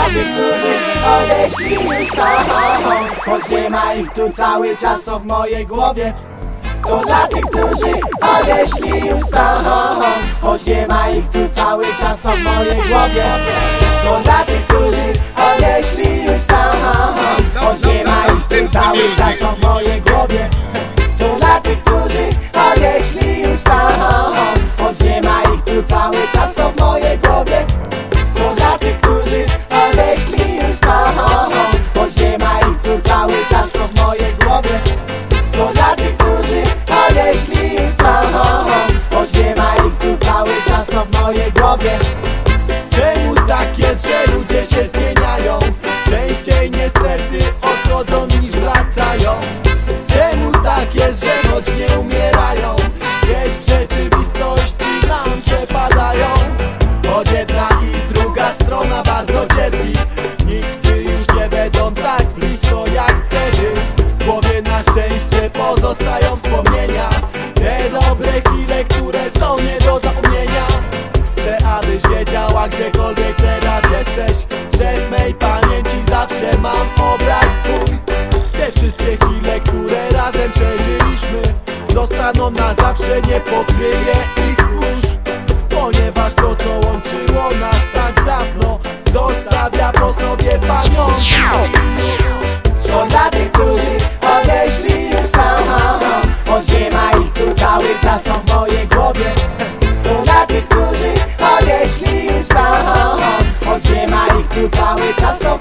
dla tych, którzy odeszli już stąd Choć nie ma ich tu cały czas w mojej głowie. To dla tych, którzy odeszli już stąd Choć nie ma ich tu cały czas w mojej głowie. To dla tych, którzy odeszli już stąd Choć nie ma ich tu cały czas w mojej głowie się zmieniają? Częściej niestety odchodzą niż wracają. Czemu tak jest, że choć nie umierają? Gdzieś w rzeczywistości nam przepadają. Choć jedna i druga strona bardzo cierpi. Nigdy już nie będą tak blisko jak wtedy. W głowie na szczęście pozostają wspomnienia. Te dobre chwile, które są nie do zapomnienia. Chcę, abyś wiedziała gdziekolwiek teraz jesteś mam obraz twój. Te wszystkie chwile, które razem przeżyliśmy Zostaną na zawsze, nie pokryje ich kurz Ponieważ to, co łączyło nas tak dawno Zostawia po sobie pamiątki To dla tych, którzy odeszli już tam. Od ziema ich tu cały czas są w mojej głowie. To dla tych, którzy odeszli już tam. Od ziema ich tu cały czas są